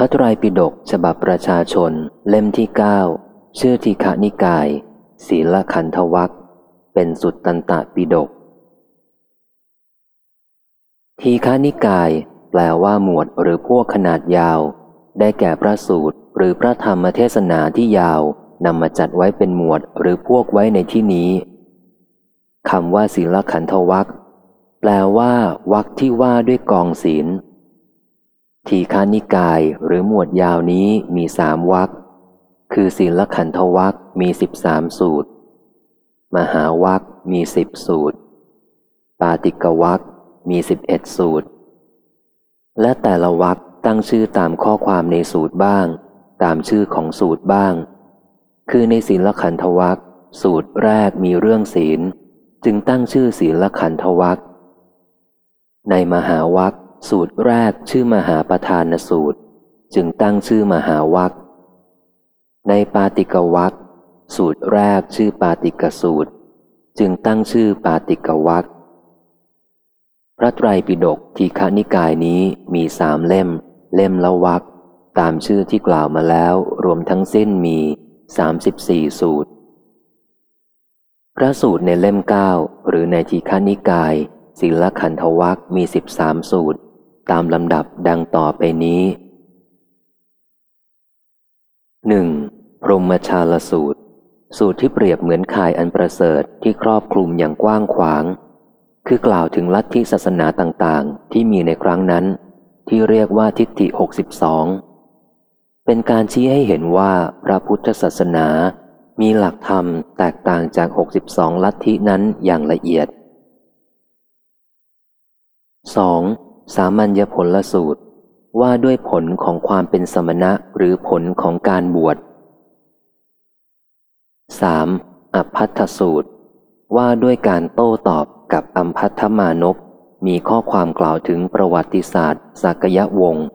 พระไตรปิฎกฉบับประชาชน เล่มที่เก้าชื่อทีฆนิกาย ศีลขันธวัคเป็นสุดตันตะปิฎกทีฆนิกาย แปลว่าหมวดหรือพวกขนาดยาว ได้แก่พระสูตร หรือพระธรรมเทศนาที่ยาวนำมาจัดไว้เป็นหมวดหรือพวกไว้ในที่นี้คำว่าศีลขันธวัคแปลว่าวักที่ว่าด้วยกองศีล ทีฆานิกายหรือหมวดยาวนี้มีสามวักคือศีลขันธวักมีสิบสามสูตร มหาวักมีสิบสูตร ปาติกวักมีสิบเอ็ดสูตร และแต่ละวักตั้งชื่อตามข้อความในสูตรบ้าง ตามชื่อของสูตรบ้าง คือในศีลขันธวักสูตรแรกมีเรื่องศีล จึงตั้งชื่อศีลขันธวักในมหาวัก สูตรแรกชื่อมหาประธานสูตร จึงตั้งชื่อมหาวักในปาติกวักสูตรแรกชื่อปาติกสูตร จึงตั้งชื่อปาติกวักพระไตรปิฎกทีฆนิกายนี้มีสามเล่ม เล่มละวักตามชื่อที่กล่าวมาแล้วรวมทั้งสิ้นมีสามสิบสี่สูตร พระสูตรในเล่มเก้าหรือในทีฆนิกาย ศิลขันธวักมีสิบสามสูตร ตามลำดับดังต่อไปนี้หนึ่งพรหมชาลสูตร สูตรที่เปรียบเหมือนข่ายอันประเสริฐที่ครอบคลุมอย่างกว้างขวาง คือกล่าวถึงลัทธิศาสนาต่างๆ ที่มีในครั้งนั้น ที่เรียกว่าทิฏฐิหกสิบสองเป็นการชี้ให้เห็นว่าพระพุทธศาสนามีหลักธรรมแตกต่างจาก 62 ลัทธินั้นอย่างละเอียด 2. สามัญญผลลสูตรว่าด้วยผลของความเป็นสมณะหรือผลของการบวช 3. อภัทสูตร ว่าด้วยการโต้ตอบกับอัมพัทมานพมีข้อความกล่าวถึงประวัติศาสตร์สักยะวงศ์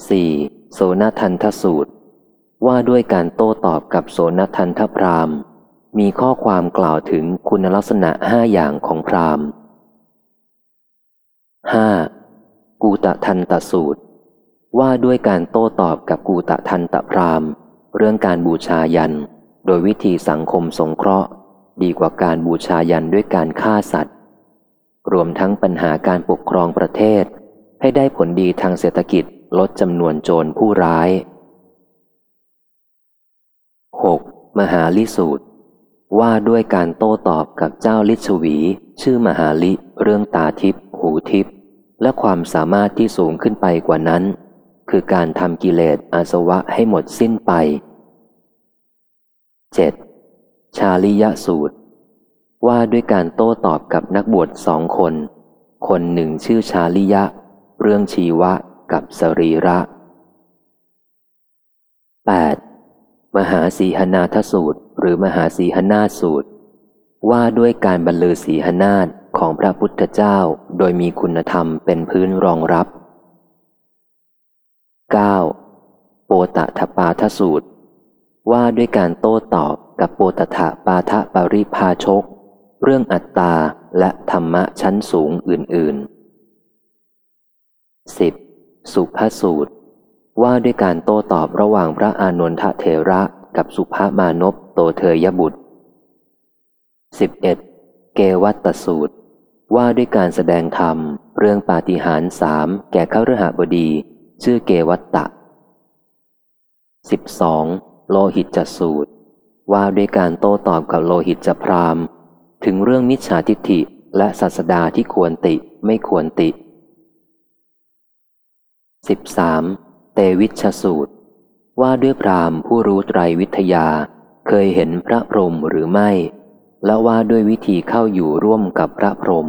4. โสนทันทสูตร ว่าด้วยการโต้ตอบกับโสนทันทพรามมีข้อความกล่าวถึงคุณลักษณะห้าอย่างของพราม 5. กูตะทันตสูตร ว่าด้วยการโต้ตอบกับกูตะทันตพรามเรื่องการบูชายัน โดยวิธีสังคมสงเคราะห์ ดีกว่าการบูชายันด้วยการฆ่าสัตว์ รวมทั้งปัญหาการปกครองประเทศ ให้ได้ผลดีทางเศรษฐกิจลดจำนวนโจรผู้ร้าย 6. มหาลิสูตร ว่าด้วยการโต้ตอบกับเจ้าลิชวี ชื่อมหาลิเรื่องตาทิพย์ หูทิพย์และความสามารถที่สูงขึ้นไปกว่านั้น คือการทำกิเลสอาสวะให้หมดสิ้นไป 7. ชาลิยสูตร ว่าด้วยการโต้ตอบกับนักบวชสองคน คนหนึ่งชื่อชาลิยะ เรื่องชีวะกับสรีระ 8. มหาสีหนาทสูตร หรือมหาสีหนาสูตร ว่าด้วยการบรรลือสีหนาฏ ของพระพุทธเจ้าโดยมีคุณธรรมเป็นพื้นรองรับ 9. โปตะทปาทสูตร ว่าด้วยการโต้ตอบกับโปตถะปาทะปริพาชก เรื่องอัตตาและธรรมะชั้นสูงอื่น ๆ 10. สุภาสูตร ว่าด้วยการโต้ตอบระหว่างพระอานนทเทระกับสุภามานพโตเทยบุตร 11. เกวัตตสูตร ว่าด้วยการแสดงธรรม เรื่องปาฏิหาริย์สามแก่ข้ารหบดี ชื่อเกวัตตะ 12. โลหิตจสูตร ว่าด้วยการโต้ตอบกับโลหิตจพราม ถึงเรื่องมิจฉาทิฏฐิและศาสดาที่ควรติไม่ควรติ 13. เตวิชสูตร ว่าด้วยพรามผู้รู้ไตรวิทยา เคยเห็นพระพรหมหรือไม่ และว่าด้วยวิธีเข้าอยู่ร่วมกับพระพรหม